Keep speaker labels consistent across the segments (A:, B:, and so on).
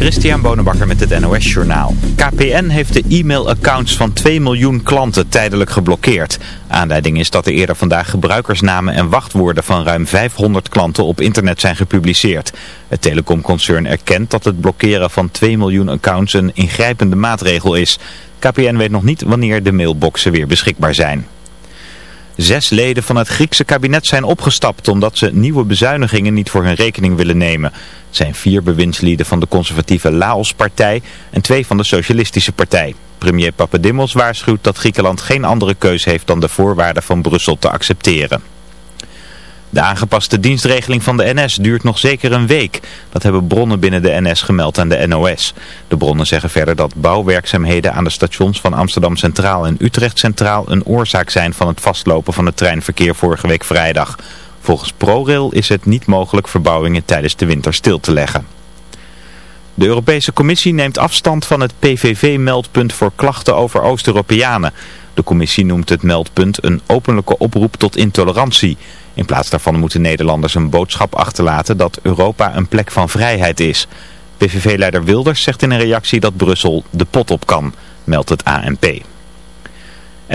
A: Christian Bonenbakker met het NOS Journaal. KPN heeft de e-mailaccounts van 2 miljoen klanten tijdelijk geblokkeerd. Aanleiding is dat er eerder vandaag gebruikersnamen en wachtwoorden van ruim 500 klanten op internet zijn gepubliceerd. Het telecomconcern erkent dat het blokkeren van 2 miljoen accounts een ingrijpende maatregel is. KPN weet nog niet wanneer de mailboxen weer beschikbaar zijn. Zes leden van het Griekse kabinet zijn opgestapt omdat ze nieuwe bezuinigingen niet voor hun rekening willen nemen. Het zijn vier bewindslieden van de conservatieve Laos-partij en twee van de Socialistische Partij. Premier Papadimos waarschuwt dat Griekenland geen andere keus heeft dan de voorwaarden van Brussel te accepteren. De aangepaste dienstregeling van de NS duurt nog zeker een week. Dat hebben bronnen binnen de NS gemeld aan de NOS. De bronnen zeggen verder dat bouwwerkzaamheden aan de stations van Amsterdam Centraal en Utrecht Centraal een oorzaak zijn van het vastlopen van het treinverkeer vorige week vrijdag. Volgens ProRail is het niet mogelijk verbouwingen tijdens de winter stil te leggen. De Europese Commissie neemt afstand van het PVV-meldpunt voor klachten over Oost-Europeanen. De commissie noemt het meldpunt een openlijke oproep tot intolerantie. In plaats daarvan moeten Nederlanders een boodschap achterlaten dat Europa een plek van vrijheid is. PVV-leider Wilders zegt in een reactie dat Brussel de pot op kan, meldt het ANP.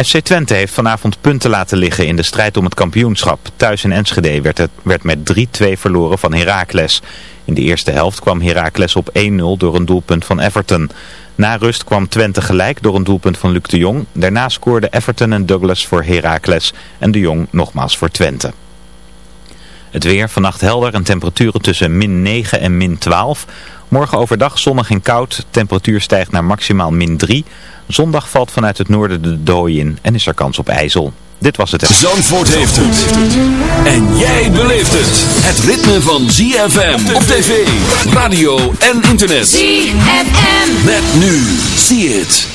A: FC Twente heeft vanavond punten laten liggen in de strijd om het kampioenschap. Thuis in Enschede werd, het, werd met 3-2 verloren van Heracles. In de eerste helft kwam Heracles op 1-0 door een doelpunt van Everton. Na rust kwam Twente gelijk door een doelpunt van Luc de Jong. Daarna scoorden Everton en Douglas voor Heracles en de Jong nogmaals voor Twente. Het weer vannacht helder en temperaturen tussen min 9 en min 12. Morgen overdag zonnig en koud. Temperatuur stijgt naar maximaal min 3. Zondag valt vanuit het noorden de dooi in en is er kans op ijzel. Dit was het.
B: Zandvoort heeft het. En jij beleeft het. Het ritme van ZFM op tv, radio en internet.
C: ZFM.
B: Met nu. See it.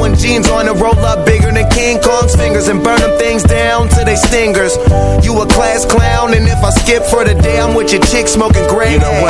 D: 501 jeans on it, roll up bigger than King Kong's fingers and burn them things down to they stingers. You a class clown, and if I skip for the day, I'm with your chick smoking gray.
E: You know?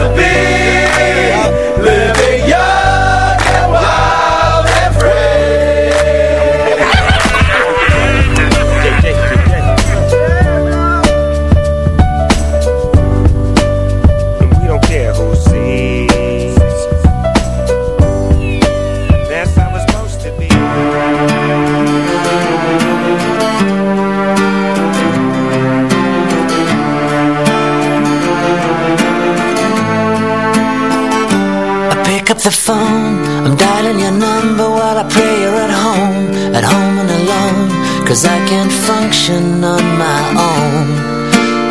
F: To be.
G: Cause I can't function on my own.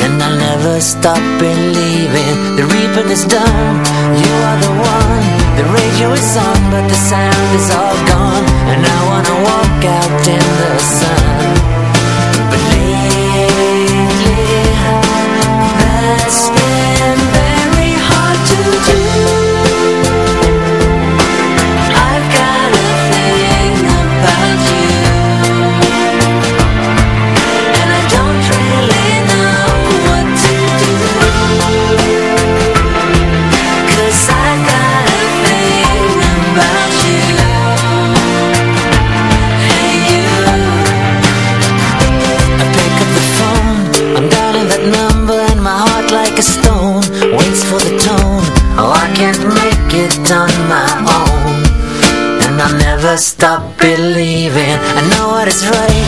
G: And I'll never stop believing the reaping is done. You are the one, the radio is on, but the sound is all gone. And I wanna walk out in the sun. Stop believing. I know what is right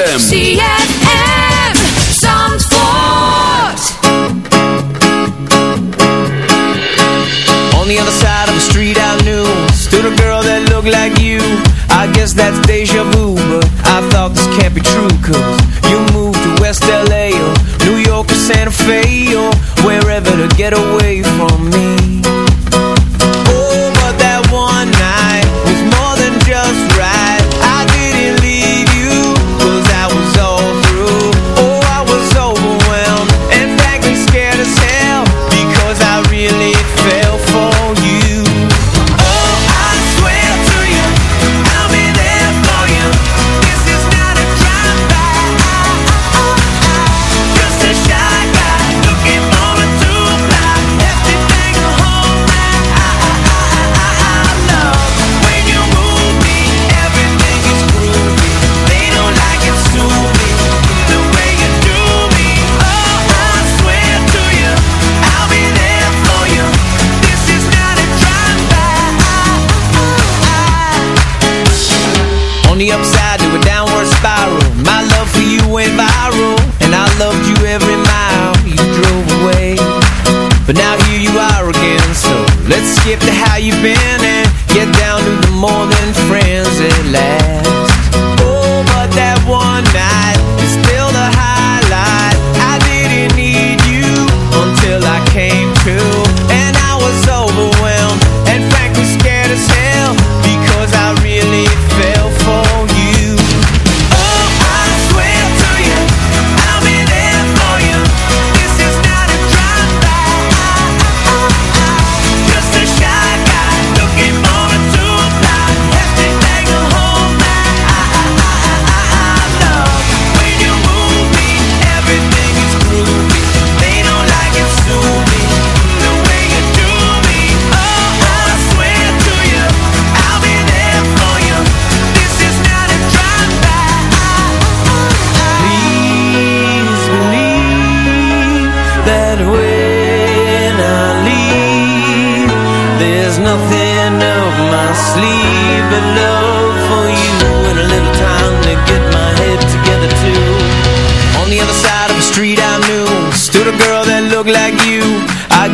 G: ZFM. you been and get down to the more than friends at last.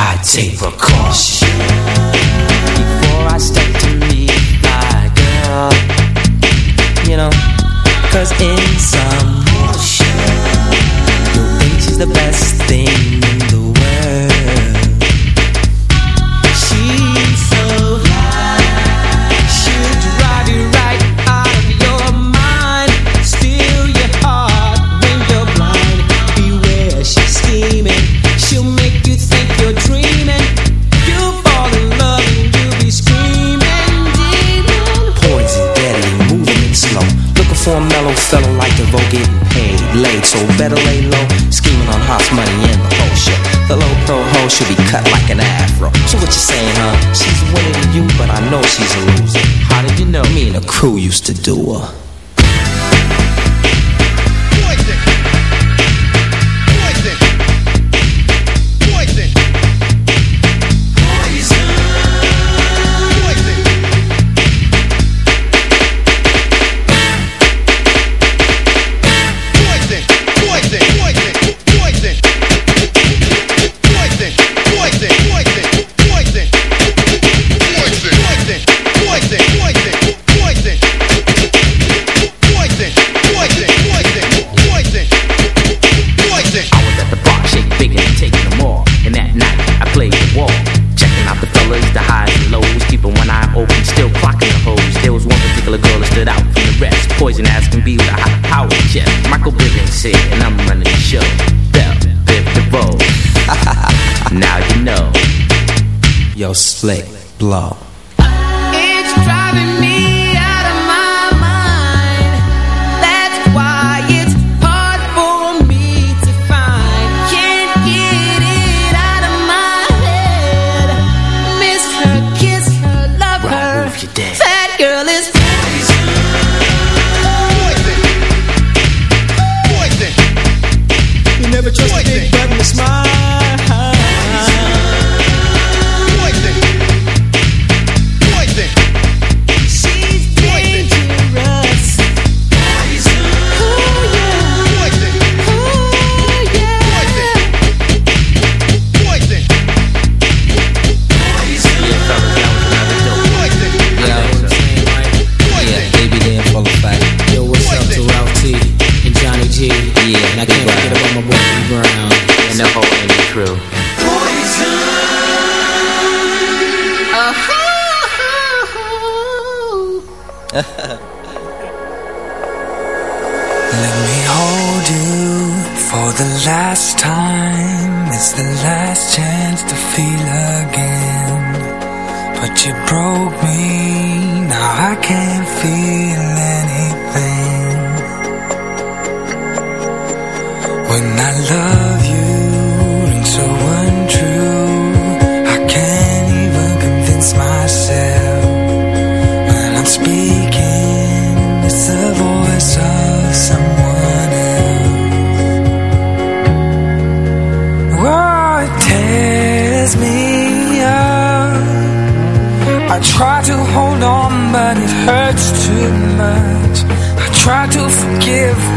C: I take precaution. Before I step to meet my girl You cause in some motion Your face is the best thing so
H: better lay low. Scheming on hot money and the whole shit. The low pro hoe should be cut like an afro. So what you saying, huh? She's a winner to you, but I know she's a loser.
C: How did you know?
H: Me and the crew used to do her.
C: know.
H: Yo, slick, blow.